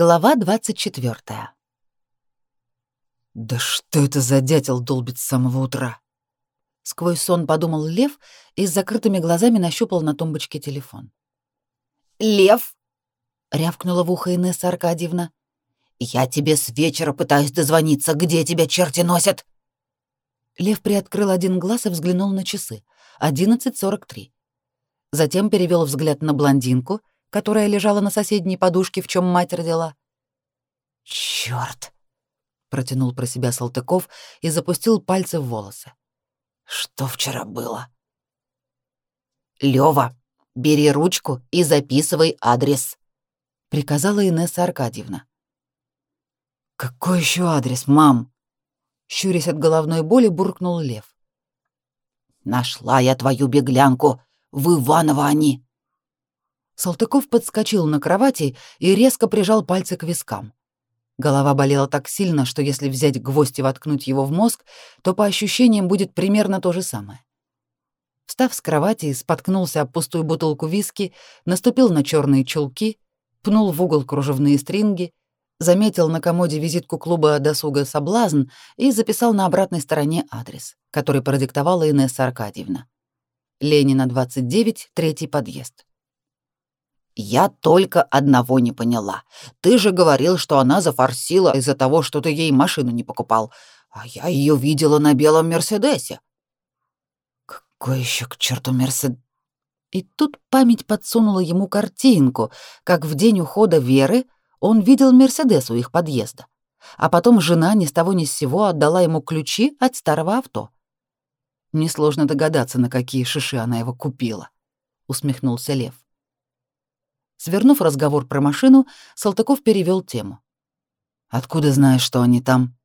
Глава 24. Да что это за дятел долбит с самого утра? Сквозь сон подумал Лев и с закрытыми глазами нащупал на тумбочке телефон. «Лев!» — рявкнула в ухо Инесса Аркадьевна. «Я тебе с вечера пытаюсь дозвониться. Где тебя черти носят?» Лев приоткрыл один глаз и взглянул на часы. 11.43. Затем перевел взгляд на блондинку, которая лежала на соседней подушке, в чем мать родила. «Чёрт!» — протянул про себя Салтыков и запустил пальцы в волосы. «Что вчера было?» «Лёва, бери ручку и записывай адрес», — приказала Инесса Аркадьевна. «Какой ещё адрес, мам?» Щурясь от головной боли, буркнул Лев. «Нашла я твою беглянку. В Иваново они». Салтыков подскочил на кровати и резко прижал пальцы к вискам. Голова болела так сильно, что если взять гвоздь и воткнуть его в мозг, то по ощущениям будет примерно то же самое. Встав с кровати, споткнулся об пустую бутылку виски, наступил на черные чулки, пнул в угол кружевные стринги, заметил на комоде визитку клуба досуга «Соблазн» и записал на обратной стороне адрес, который продиктовала Инесса Аркадьевна. Ленина, 29, третий подъезд. «Я только одного не поняла. Ты же говорил, что она зафорсила из-за того, что ты ей машину не покупал, а я ее видела на белом Мерседесе». «Какой еще к черту Мерсед...» И тут память подсунула ему картинку, как в день ухода Веры он видел Мерседес у их подъезда, а потом жена ни с того ни с сего отдала ему ключи от старого авто. Несложно догадаться, на какие шиши она его купила, усмехнулся Лев. Свернув разговор про машину, Салтыков перевел тему. «Откуда знаешь, что они там?»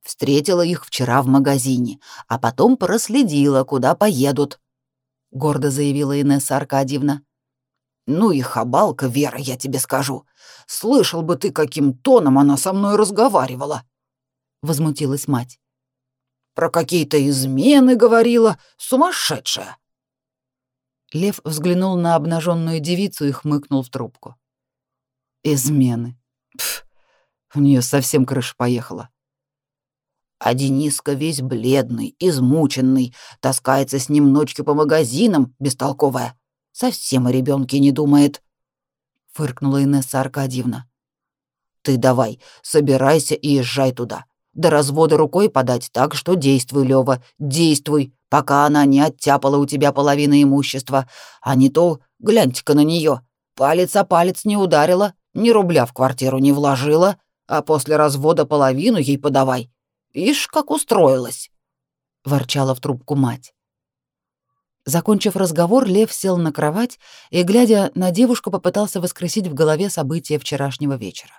«Встретила их вчера в магазине, а потом проследила, куда поедут», — гордо заявила Инесса Аркадьевна. «Ну и хабалка, Вера, я тебе скажу. Слышал бы ты, каким тоном она со мной разговаривала», — возмутилась мать. «Про какие-то измены говорила, сумасшедшая». Лев взглянул на обнаженную девицу и хмыкнул в трубку. Измены. Пф, у нее совсем крыша поехала. А Дениска весь бледный, измученный, таскается с ним ночью по магазинам, бестолковая. Совсем о ребенке не думает. Фыркнула Инесса Аркадьевна. Ты давай, собирайся и езжай туда. До развода рукой подать так, что действуй, Лёва, действуй, пока она не оттяпала у тебя половину имущества, а не то, гляньте-ка на нее, палец о палец не ударила, ни рубля в квартиру не вложила, а после развода половину ей подавай. Ишь, как устроилась!» — ворчала в трубку мать. Закончив разговор, Лев сел на кровать и, глядя на девушку, попытался воскресить в голове события вчерашнего вечера.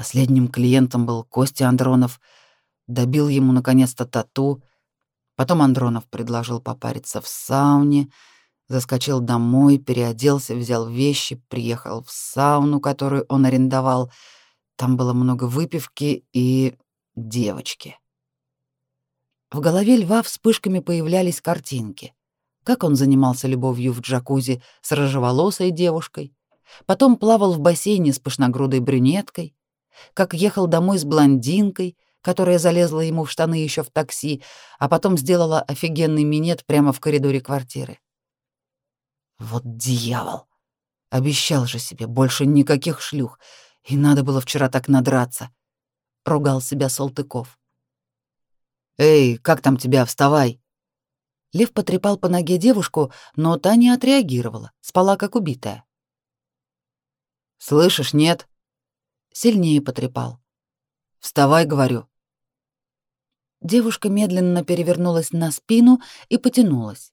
Последним клиентом был Костя Андронов. Добил ему, наконец-то, тату, Потом Андронов предложил попариться в сауне, заскочил домой, переоделся, взял вещи, приехал в сауну, которую он арендовал. Там было много выпивки и девочки. В голове льва вспышками появлялись картинки. Как он занимался любовью в джакузи с рыжеволосой девушкой, потом плавал в бассейне с пышногрудой брюнеткой, как ехал домой с блондинкой — которая залезла ему в штаны еще в такси, а потом сделала офигенный минет прямо в коридоре квартиры. Вот дьявол! Обещал же себе больше никаких шлюх, и надо было вчера так надраться. Ругал себя Салтыков. «Эй, как там тебя? Вставай!» Лев потрепал по ноге девушку, но та не отреагировала, спала как убитая. «Слышишь, нет?» Сильнее потрепал. «Вставай, говорю». Девушка медленно перевернулась на спину и потянулась.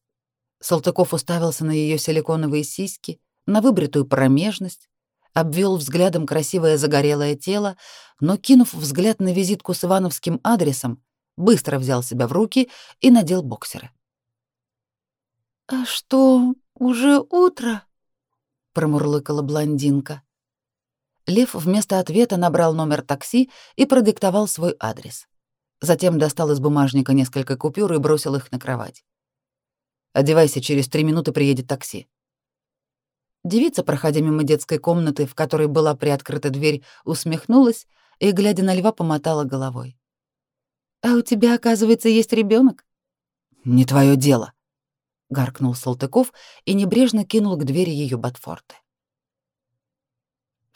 Салтыков уставился на ее силиконовые сиськи, на выбритую промежность, обвел взглядом красивое загорелое тело, но, кинув взгляд на визитку с ивановским адресом, быстро взял себя в руки и надел боксеры. «А что, уже утро?» — промурлыкала блондинка. Лев вместо ответа набрал номер такси и продиктовал свой адрес. Затем достал из бумажника несколько купюр и бросил их на кровать. «Одевайся, через три минуты приедет такси». Девица, проходя мимо детской комнаты, в которой была приоткрыта дверь, усмехнулась и, глядя на льва, помотала головой. «А у тебя, оказывается, есть ребенок? «Не твое дело», — гаркнул Салтыков и небрежно кинул к двери ее ботфорты.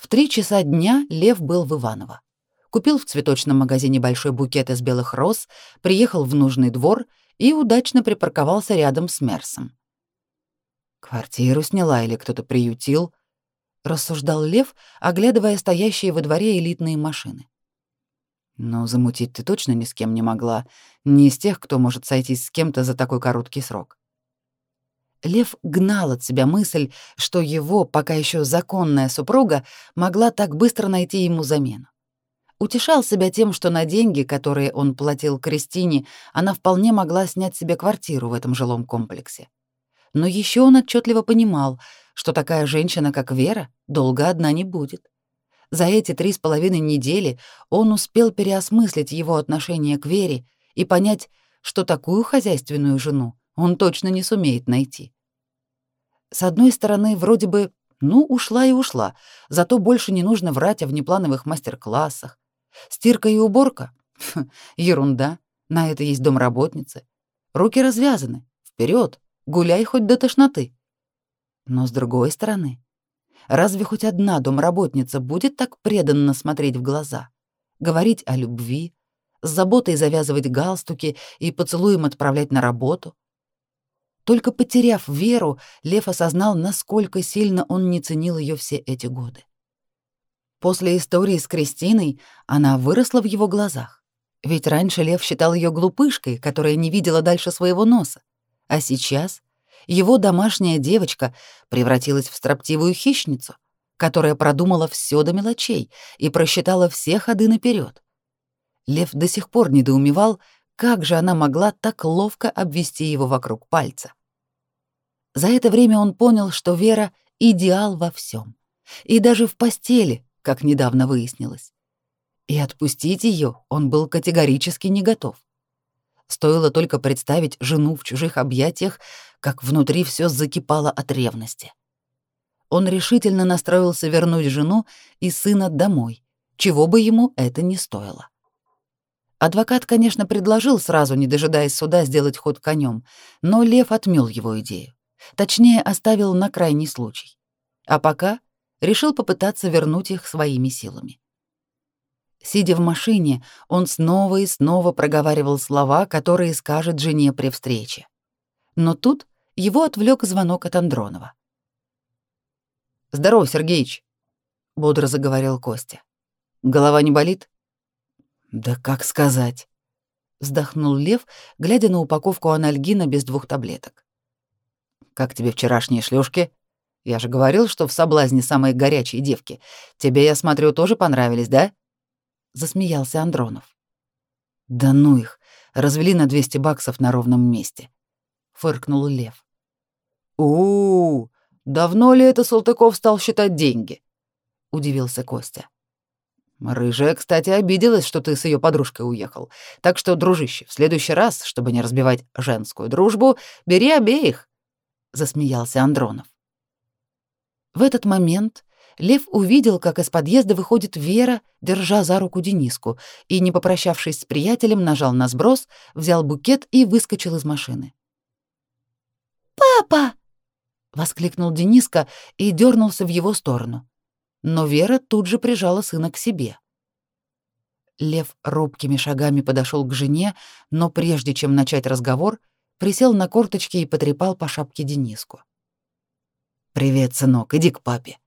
В три часа дня Лев был в Иваново. Купил в цветочном магазине большой букет из белых роз, приехал в нужный двор и удачно припарковался рядом с Мерсом. Квартиру сняла или кто-то приютил, рассуждал Лев, оглядывая стоящие во дворе элитные машины. Но замутить ты точно ни с кем не могла, не из тех, кто может сойтись с кем-то за такой короткий срок. Лев гнал от себя мысль, что его, пока еще законная супруга, могла так быстро найти ему замену. Утешал себя тем, что на деньги, которые он платил Кристине, она вполне могла снять себе квартиру в этом жилом комплексе. Но еще он отчетливо понимал, что такая женщина, как Вера, долго одна не будет. За эти три с половиной недели он успел переосмыслить его отношение к Вере и понять, что такую хозяйственную жену он точно не сумеет найти. С одной стороны, вроде бы, ну, ушла и ушла, зато больше не нужно врать о внеплановых мастер-классах. Стирка и уборка? ерунда, на это есть домработницы. Руки развязаны, вперед, Гуляй хоть до тошноты. Но с другой стороны, разве хоть одна домработница будет так преданно смотреть в глаза, говорить о любви, с заботой завязывать галстуки и поцелуем отправлять на работу? Только потеряв веру, Лев осознал, насколько сильно он не ценил ее все эти годы. После истории с Кристиной она выросла в его глазах. Ведь раньше Лев считал ее глупышкой, которая не видела дальше своего носа. А сейчас его домашняя девочка превратилась в строптивую хищницу, которая продумала все до мелочей и просчитала все ходы наперед. Лев до сих пор недоумевал, как же она могла так ловко обвести его вокруг пальца. За это время он понял, что Вера — идеал во всем, и даже в постели, как недавно выяснилось. И отпустить ее он был категорически не готов. Стоило только представить жену в чужих объятиях, как внутри все закипало от ревности. Он решительно настроился вернуть жену и сына домой, чего бы ему это ни стоило. Адвокат, конечно, предложил сразу, не дожидаясь суда, сделать ход конем, но Лев отмел его идею. Точнее, оставил на крайний случай. А пока решил попытаться вернуть их своими силами. Сидя в машине, он снова и снова проговаривал слова, которые скажет жене при встрече. Но тут его отвлек звонок от Андронова. «Здорово, Сергеич», — бодро заговорил Костя. «Голова не болит?» «Да как сказать?» — вздохнул Лев, глядя на упаковку анальгина без двух таблеток. «Как тебе вчерашние шлюшки? Я же говорил, что в соблазне самые горячие девки. Тебе, я смотрю, тоже понравились, да?» засмеялся Андронов. Да ну их, развели на 200 баксов на ровном месте, фыркнул Лев. У, -у, давно ли это Салтыков стал считать деньги? удивился Костя. Рыжая, кстати, обиделась, что ты с ее подружкой уехал. Так что, дружище, в следующий раз, чтобы не разбивать женскую дружбу, бери обеих, засмеялся Андронов. В этот момент Лев увидел, как из подъезда выходит Вера, держа за руку Дениску, и, не попрощавшись с приятелем, нажал на сброс, взял букет и выскочил из машины. «Папа!» — воскликнул Дениска и дернулся в его сторону. Но Вера тут же прижала сына к себе. Лев робкими шагами подошел к жене, но прежде чем начать разговор, присел на корточки и потрепал по шапке Дениску. «Привет, сынок, иди к папе».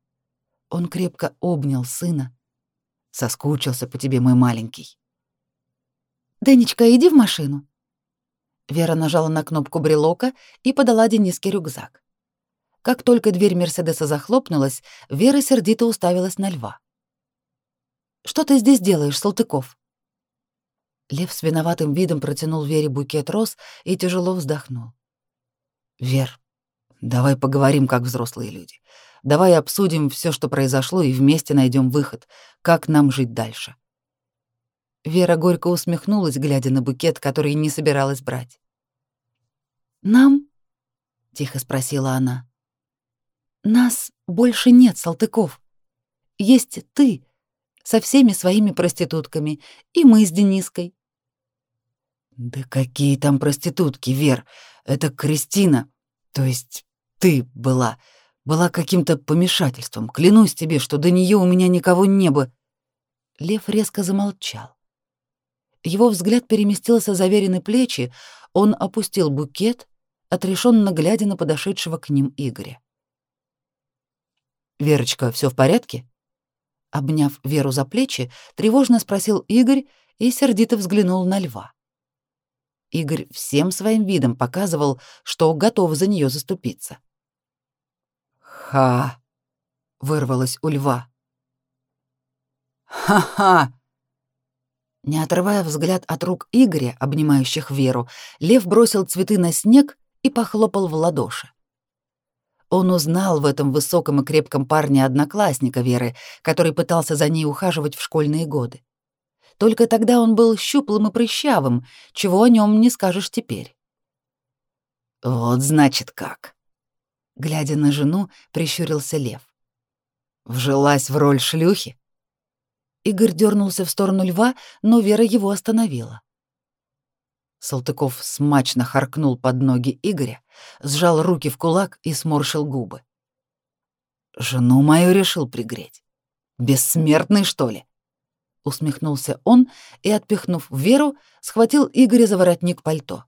Он крепко обнял сына. Соскучился по тебе, мой маленький. Денечка, иди в машину. Вера нажала на кнопку брелока и подала Дениске рюкзак. Как только дверь Мерседеса захлопнулась, Вера сердито уставилась на льва. «Что ты здесь делаешь, Салтыков?» Лев с виноватым видом протянул Вере букет роз и тяжело вздохнул. «Вер, давай поговорим, как взрослые люди. Давай обсудим все, что произошло, и вместе найдем выход, как нам жить дальше. Вера горько усмехнулась, глядя на букет, который не собиралась брать. «Нам?» — тихо спросила она. Нас больше нет, Салтыков. Есть ты со всеми своими проститутками, и мы с Дениской. Да какие там проститутки, Вер? Это Кристина, то есть ты была, была каким-то помешательством. Клянусь тебе, что до нее у меня никого не было. Лев резко замолчал. Его взгляд переместился за верены плечи, он опустил букет, отрешенно глядя на подошедшего к ним Игоря. «Верочка, все в порядке?» Обняв Веру за плечи, тревожно спросил Игорь и сердито взглянул на льва. Игорь всем своим видом показывал, что готов за нее заступиться. «Ха!» — вырвалось у льва. «Ха-ха!» Не отрывая взгляд от рук Игоря, обнимающих Веру, лев бросил цветы на снег и похлопал в ладоши. Он узнал в этом высоком и крепком парне одноклассника Веры, который пытался за ней ухаживать в школьные годы. Только тогда он был щуплым и прыщавым, чего о нем не скажешь теперь. «Вот значит как!» Глядя на жену, прищурился Лев. «Вжилась в роль шлюхи?» Игорь дернулся в сторону льва, но Вера его остановила. Салтыков смачно харкнул под ноги Игоря, сжал руки в кулак и сморщил губы. «Жену мою решил пригреть. Бессмертный, что ли?» Усмехнулся он и, отпихнув Веру, схватил Игоря за воротник пальто.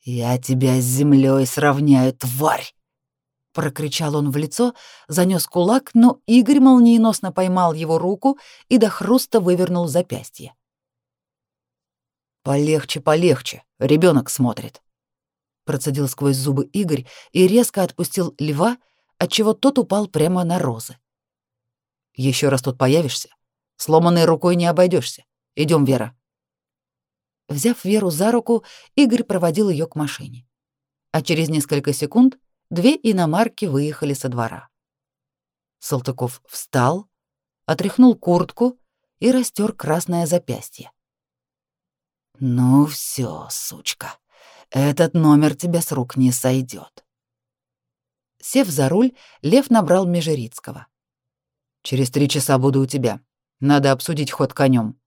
«Я тебя с землей сравняю, тварь!» Прокричал он в лицо, занёс кулак, но Игорь молниеносно поймал его руку и до хруста вывернул запястье. Полегче, полегче, ребенок смотрит. Процедил сквозь зубы Игорь и резко отпустил льва, отчего тот упал прямо на розы. Еще раз тут появишься, сломанной рукой не обойдешься. Идем, Вера. Взяв Веру за руку, Игорь проводил ее к машине. А через несколько секунд две иномарки выехали со двора. Салтыков встал, отряхнул куртку и растер красное запястье. Ну все, сучка, этот номер тебя с рук не сойдет. Сев за руль, Лев набрал Межерицкого. Через три часа буду у тебя. Надо обсудить ход конем.